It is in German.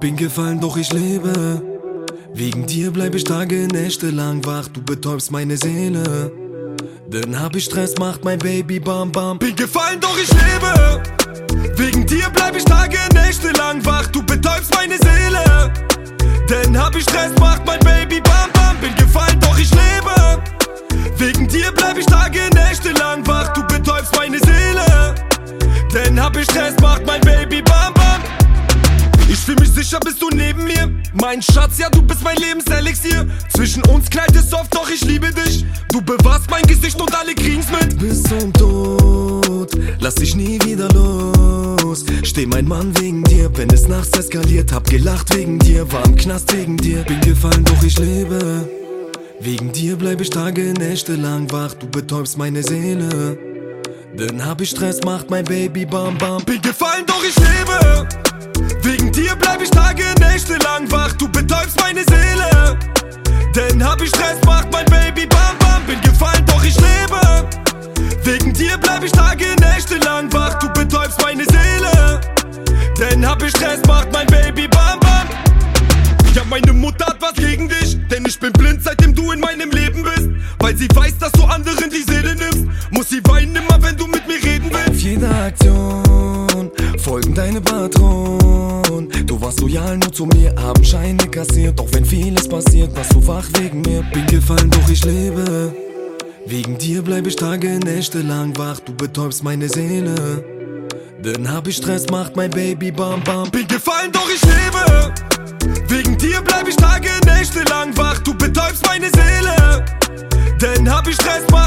Bin gefallen, doch ich lebe. Wegen dir bleib ich Tage, Nächte lang wach, du betäubst meine Seele. Dann hab ich Stress, macht mein Baby bam bam. Bin gefallen, doch ich lebe. Wegen dir bleib ich Tage, Nächte lang wach, du betäubst meine Seele. Dann hab ich Stress, macht mein Baby bam bam. Bin gefallen, doch ich lebe. Wegen dir bleib ich Dann hab ich Stress, macht mein Baby bam bam. Ich fühl mich sicher, bist du neben mir. Mein Schatz, ja, du bist mein Lebenselixier. Zwischen uns knallt es oft, doch ich liebe dich. Du bewahrst mein Gesicht und alle kriegen's mit. Bis zum Tod, lass dich nie wieder los. Steh mein Mann wegen dir, wenn es nachts eskaliert. Hab gelacht wegen dir, war im Knast wegen dir. Bin gefallen, doch ich lebe. Wegen dir bleib ich Tage, Nächte lang wach. Du betäubst meine Seele. Dann hab ich Stress, macht mein Baby bam bam. Bin gefallen, doch ich lebe. Wegen dir bleib ich Tage, Nächte lang wach, du betäubst meine Seele. Denn hab ich Stress, macht mein Baby bam bam, bin gefallen, doch ich lebe. Wegen dir bleib ich Tage, Nächte lang wach, du betäubst meine Seele. Denn hab ich Stress, macht mein Baby bam bam. Ja, meine Mutter hat was gegen dich, denn ich bin blind, seitdem du in meinem Leben bist. Weil sie weiß, dass jeder Aktion folgen deine Patronen. Du warst loyal nur zu mir, haben Scheine kassiert. Doch wenn vieles passiert, warst du wach wegen mir. Bin gefallen, doch ich lebe. Wegen dir bleib ich Tage, Nächte lang wach, du betäubst meine Seele. Dann hab ich Stress, macht mein Baby bam bam. Bin gefallen, doch ich lebe. Wegen dir bleib ich Tage, Nächte lang wach, du betäubst meine Seele. Denn hab ich Stress, macht